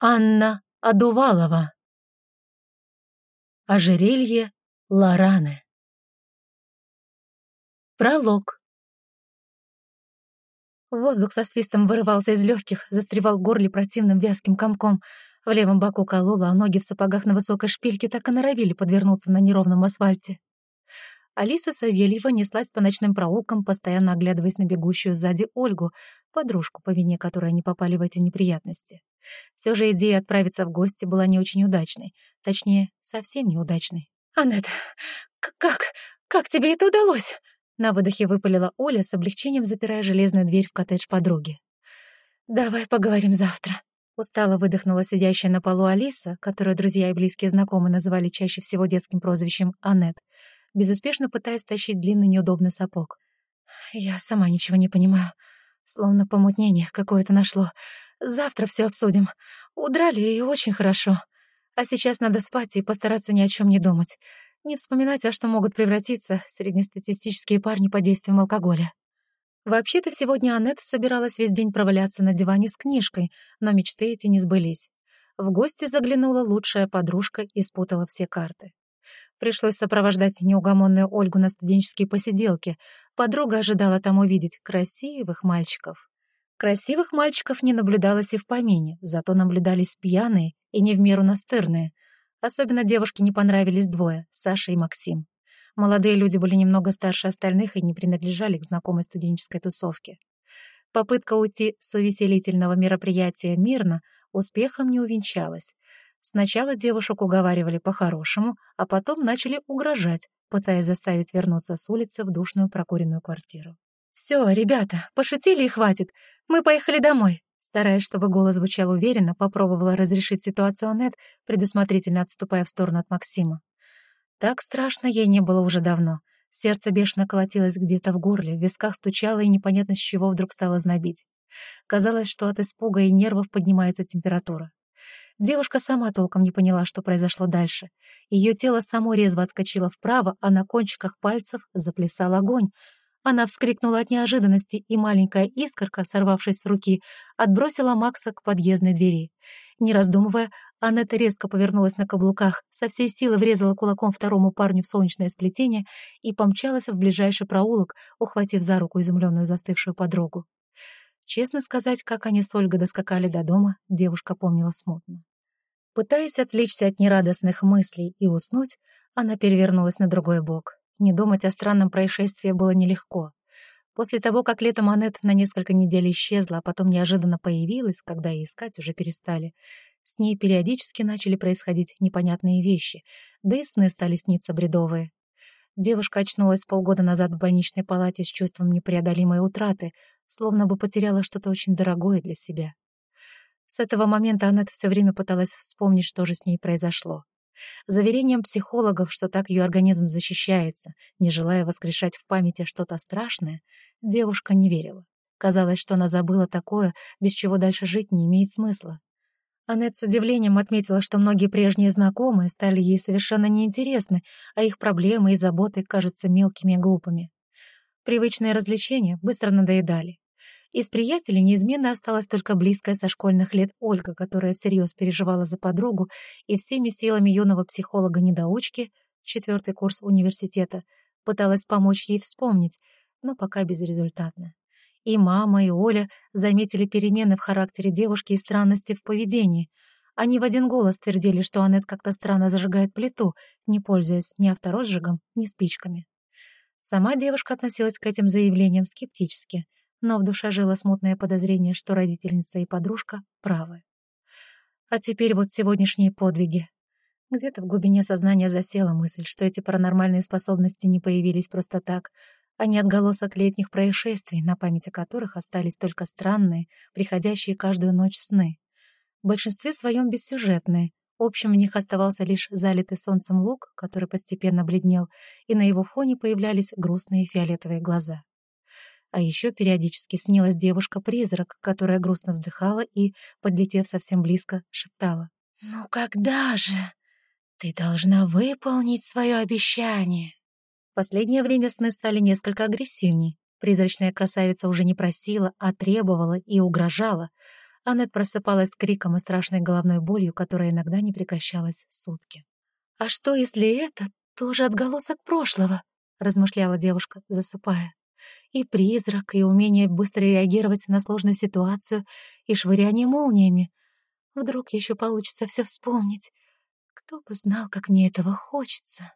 Анна Адувалова. Ожерелье Лораны. Пролог. Воздух со свистом вырывался из легких, застревал в горле противным вязким комком. В левом боку кололо, а ноги в сапогах на высокой шпильке так и норовили подвернуться на неровном асфальте. Алиса Савельева неслась по ночным проулкам, постоянно оглядываясь на бегущую сзади Ольгу, подружку, по вине которой они попали в эти неприятности. Все же идея отправиться в гости была не очень удачной. Точнее, совсем неудачной. «Аннет, как? Как тебе это удалось?» На выдохе выпалила Оля, с облегчением запирая железную дверь в коттедж подруги. «Давай поговорим завтра», Устало выдохнула сидящая на полу Алиса, которую друзья и близкие знакомые называли чаще всего детским прозвищем Аннет, безуспешно пытаясь тащить длинный неудобный сапог. «Я сама ничего не понимаю. Словно помутнение какое-то нашло. Завтра все обсудим. Удрали, и очень хорошо. А сейчас надо спать и постараться ни о чем не думать. Не вспоминать, во что могут превратиться среднестатистические парни под действием алкоголя». Вообще-то сегодня Аннет собиралась весь день проваляться на диване с книжкой, но мечты эти не сбылись. В гости заглянула лучшая подружка и спутала все карты. Пришлось сопровождать неугомонную Ольгу на студенческие посиделки. Подруга ожидала там увидеть красивых мальчиков. Красивых мальчиков не наблюдалось и в помине, зато наблюдались пьяные и не в меру настырные. Особенно девушке не понравились двое — Саша и Максим. Молодые люди были немного старше остальных и не принадлежали к знакомой студенческой тусовке. Попытка уйти с увеселительного мероприятия мирно успехом не увенчалась. Сначала девушек уговаривали по-хорошему, а потом начали угрожать, пытаясь заставить вернуться с улицы в душную прокуренную квартиру. «Все, ребята, пошутили и хватит. Мы поехали домой». Стараясь, чтобы голос звучал уверенно, попробовала разрешить ситуацию Аннет, предусмотрительно отступая в сторону от Максима. Так страшно ей не было уже давно. Сердце бешено колотилось где-то в горле, в висках стучало и непонятно с чего вдруг стало знобить. Казалось, что от испуга и нервов поднимается температура. Девушка сама толком не поняла, что произошло дальше. Ее тело само резво отскочило вправо, а на кончиках пальцев заплясал огонь. Она вскрикнула от неожиданности, и маленькая искорка, сорвавшись с руки, отбросила Макса к подъездной двери. Не раздумывая, Аннета резко повернулась на каблуках, со всей силы врезала кулаком второму парню в солнечное сплетение и помчалась в ближайший проулок, ухватив за руку изумленную застывшую подругу. Честно сказать, как они с Ольгой доскакали до дома, девушка помнила смутно. Пытаясь отвлечься от нерадостных мыслей и уснуть, она перевернулась на другой бок. Не думать о странном происшествии было нелегко. После того, как летом Аннет на несколько недель исчезла, а потом неожиданно появилась, когда и искать уже перестали, с ней периодически начали происходить непонятные вещи, да и сны стали сниться бредовые. Девушка очнулась полгода назад в больничной палате с чувством непреодолимой утраты, словно бы потеряла что-то очень дорогое для себя. С этого момента Аннет все время пыталась вспомнить, что же с ней произошло. Заверением психологов, что так ее организм защищается, не желая воскрешать в памяти что-то страшное, девушка не верила. Казалось, что она забыла такое, без чего дальше жить не имеет смысла. Аннет с удивлением отметила, что многие прежние знакомые стали ей совершенно неинтересны, а их проблемы и заботы кажутся мелкими и глупыми. Привычные развлечения быстро надоедали. Из приятелей неизменно осталась только близкая со школьных лет Ольга, которая всерьез переживала за подругу и всеми силами юного психолога-недоучки, четвертый курс университета, пыталась помочь ей вспомнить, но пока безрезультатно. И мама, и Оля заметили перемены в характере девушки и странности в поведении. Они в один голос твердили, что Аннет как-то странно зажигает плиту, не пользуясь ни авторозжигом, ни спичками. Сама девушка относилась к этим заявлениям скептически, но в душе жило смутное подозрение, что родительница и подружка правы. А теперь вот сегодняшние подвиги. Где-то в глубине сознания засела мысль, что эти паранормальные способности не появились просто так, а не отголосок летних происшествий, на памяти которых остались только странные, приходящие каждую ночь сны. В большинстве своем бессюжетные, Общим в них оставался лишь залитый солнцем луг, который постепенно бледнел, и на его фоне появлялись грустные фиолетовые глаза. А еще периодически снилась девушка-призрак, которая грустно вздыхала и, подлетев совсем близко, шептала. «Ну когда же? Ты должна выполнить свое обещание!» В последнее время сны стали несколько агрессивней. Призрачная красавица уже не просила, а требовала и угрожала — Аннет просыпалась с криком и страшной головной болью, которая иногда не прекращалась сутки. «А что, если это тоже отголосок прошлого?» — размышляла девушка, засыпая. «И призрак, и умение быстро реагировать на сложную ситуацию, и швыряние молниями. Вдруг еще получится все вспомнить. Кто бы знал, как мне этого хочется».